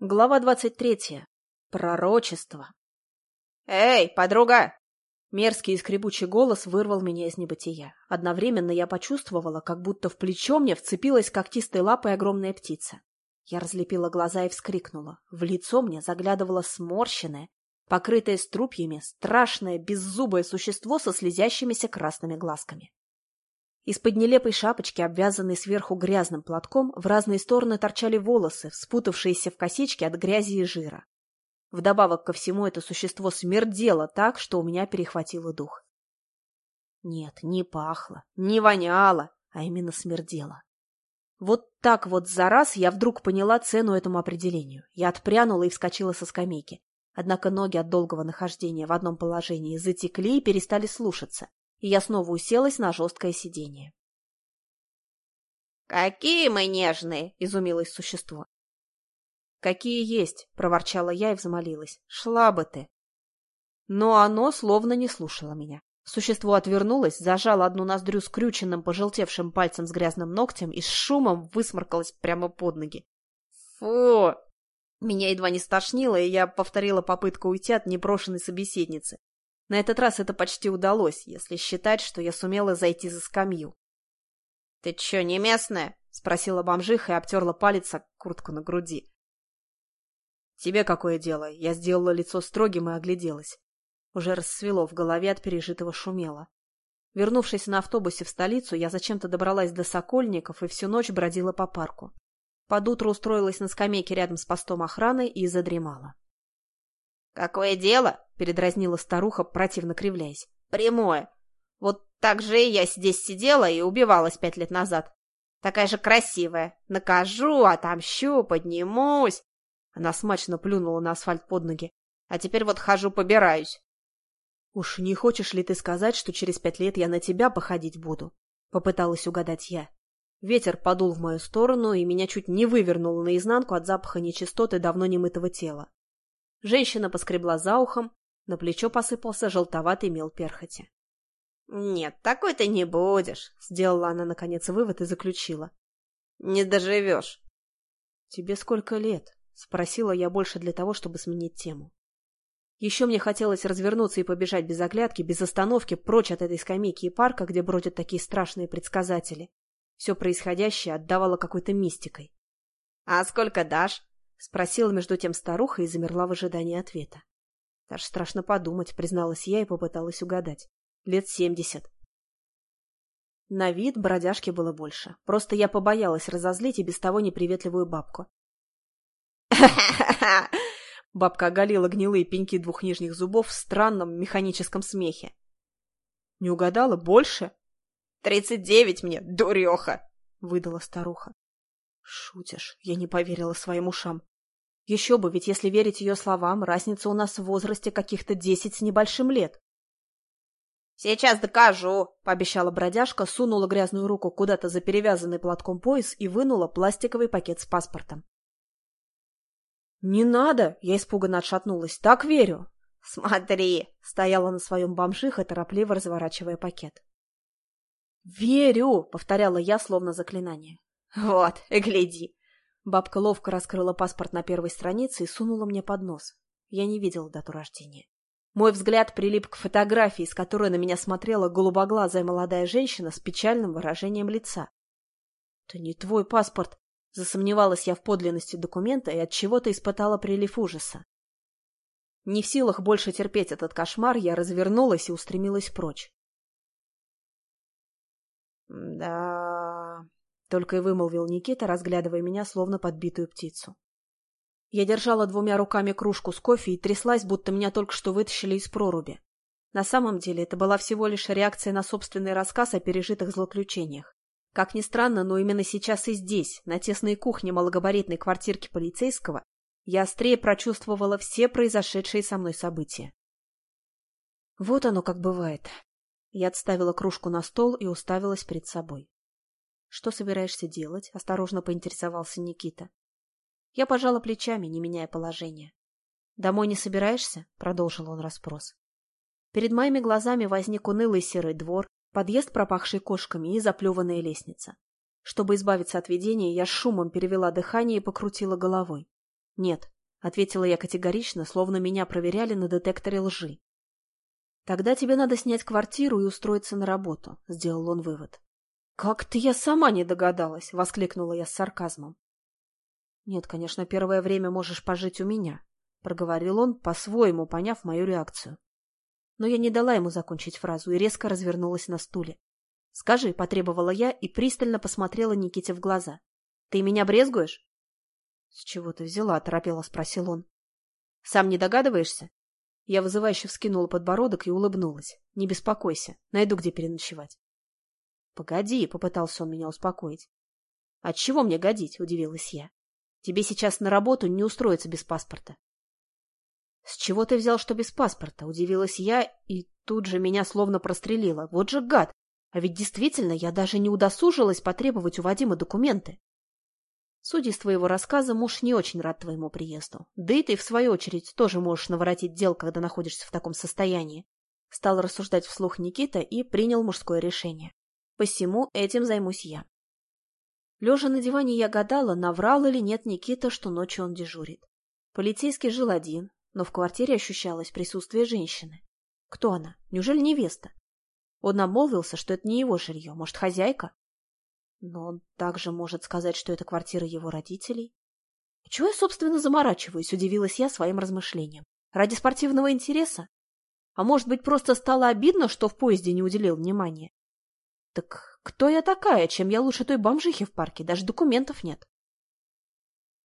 Глава двадцать третья. Пророчество. «Эй, подруга!» Мерзкий и скребучий голос вырвал меня из небытия. Одновременно я почувствовала, как будто в плечо мне вцепилась когтистой лапой огромная птица. Я разлепила глаза и вскрикнула. В лицо мне заглядывало сморщенное, покрытое струпьями, страшное, беззубое существо со слезящимися красными глазками. Из-под нелепой шапочки, обвязанной сверху грязным платком, в разные стороны торчали волосы, спутавшиеся в косички от грязи и жира. Вдобавок ко всему это существо смердело так, что у меня перехватило дух. Нет, не пахло, не воняло, а именно смердело. Вот так вот за раз я вдруг поняла цену этому определению. Я отпрянула и вскочила со скамейки. Однако ноги от долгого нахождения в одном положении затекли и перестали слушаться и я снова уселась на жесткое сиденье. «Какие мы нежные!» — изумилось существо. «Какие есть!» — проворчала я и взмолилась. «Шла бы ты!» Но оно словно не слушало меня. Существо отвернулось, зажало одну ноздрю скрюченным, пожелтевшим пальцем с грязным ногтем и с шумом высморкалось прямо под ноги. «Фу!» Меня едва не стошнило, и я повторила попытку уйти от непрошенной собеседницы. На этот раз это почти удалось, если считать, что я сумела зайти за скамью. — Ты чё, не местная? — спросила бомжиха и обтерла палец куртку на груди. — Тебе какое дело? Я сделала лицо строгим и огляделась. Уже рассвело в голове от пережитого шумело. Вернувшись на автобусе в столицу, я зачем-то добралась до Сокольников и всю ночь бродила по парку. Под утро устроилась на скамейке рядом с постом охраны и задремала. «Какое дело?» — передразнила старуха, противно кривляясь. «Прямое. Вот так же я здесь сидела и убивалась пять лет назад. Такая же красивая. Накажу, отомщу, поднимусь». Она смачно плюнула на асфальт под ноги. «А теперь вот хожу, побираюсь». «Уж не хочешь ли ты сказать, что через пять лет я на тебя походить буду?» — попыталась угадать я. Ветер подул в мою сторону, и меня чуть не вывернуло наизнанку от запаха нечистоты давно немытого тела. Женщина поскребла за ухом, на плечо посыпался желтоватый мел перхоти. — Нет, такой ты не будешь, — сделала она, наконец, вывод и заключила. — Не доживешь. — Тебе сколько лет? — спросила я больше для того, чтобы сменить тему. Еще мне хотелось развернуться и побежать без оглядки, без остановки, прочь от этой скамейки и парка, где бродят такие страшные предсказатели. Все происходящее отдавало какой-то мистикой. — А сколько дашь? — спросила между тем старуха и замерла в ожидании ответа. Даже страшно подумать, призналась я и попыталась угадать. Лет семьдесят. На вид бродяжки было больше. Просто я побоялась разозлить и без того неприветливую бабку. Бабка оголила гнилые пеньки двух нижних зубов в странном механическом смехе. — Не угадала? Больше? — Тридцать девять мне, дуреха! — выдала старуха. — Шутишь? Я не поверила своим ушам. Еще бы, ведь если верить ее словам, разница у нас в возрасте каких-то десять с небольшим лет. «Сейчас докажу», — пообещала бродяжка, сунула грязную руку куда-то за перевязанный платком пояс и вынула пластиковый пакет с паспортом. «Не надо!» — я испуганно отшатнулась. «Так верю!» «Смотри!» — стояла на своем бомжиха, торопливо разворачивая пакет. «Верю!» — повторяла я, словно заклинание. «Вот, гляди!» Бабка ловко раскрыла паспорт на первой странице и сунула мне под нос. Я не видела дату рождения. Мой взгляд прилип к фотографии, с которой на меня смотрела голубоглазая молодая женщина с печальным выражением лица. — Это не твой паспорт, — засомневалась я в подлинности документа и от чего то испытала прилив ужаса. Не в силах больше терпеть этот кошмар, я развернулась и устремилась прочь. — Да, только и вымолвил Никита, разглядывая меня, словно подбитую птицу. Я держала двумя руками кружку с кофе и тряслась, будто меня только что вытащили из проруби. На самом деле это была всего лишь реакция на собственный рассказ о пережитых злоключениях. Как ни странно, но именно сейчас и здесь, на тесной кухне малогабаритной квартирки полицейского, я острее прочувствовала все произошедшие со мной события. Вот оно как бывает. Я отставила кружку на стол и уставилась перед собой. «Что собираешься делать?» — осторожно поинтересовался Никита. Я пожала плечами, не меняя положения. «Домой не собираешься?» — продолжил он расспрос. Перед моими глазами возник унылый серый двор, подъезд, пропахший кошками, и заплеванная лестница. Чтобы избавиться от видения, я шумом перевела дыхание и покрутила головой. Нет, — ответила я категорично, словно меня проверяли на детекторе лжи. «Тогда тебе надо снять квартиру и устроиться на работу», — сделал он вывод. «Как-то я сама не догадалась!» — воскликнула я с сарказмом. «Нет, конечно, первое время можешь пожить у меня», — проговорил он, по-своему поняв мою реакцию. Но я не дала ему закончить фразу и резко развернулась на стуле. «Скажи», — потребовала я и пристально посмотрела Никите в глаза. «Ты меня брезгуешь?» «С чего ты взяла?» — торопело спросил он. «Сам не догадываешься?» Я вызывающе вскинула подбородок и улыбнулась. «Не беспокойся, найду где переночевать». «Погоди», — попытался он меня успокоить. «От чего мне годить?» — удивилась я. «Тебе сейчас на работу не устроиться без паспорта». «С чего ты взял, что без паспорта?» — удивилась я, и тут же меня словно прострелило. «Вот же гад! А ведь действительно я даже не удосужилась потребовать у Вадима документы». Судя из твоего рассказа, муж не очень рад твоему приезду. Да и ты, в свою очередь, тоже можешь наворотить дел, когда находишься в таком состоянии. Стал рассуждать вслух Никита и принял мужское решение. Посему этим займусь я. Лежа на диване я гадала, наврал или нет Никита, что ночью он дежурит. Полицейский жил один, но в квартире ощущалось присутствие женщины. Кто она? Неужели невеста? Он обмолвился, что это не его жилье, может, хозяйка? Но он также может сказать, что это квартира его родителей. Чего я, собственно, заморачиваюсь, удивилась я своим размышлениям. Ради спортивного интереса? А может быть, просто стало обидно, что в поезде не уделил внимания? Так кто я такая, чем я лучше той бомжихи в парке? Даже документов нет.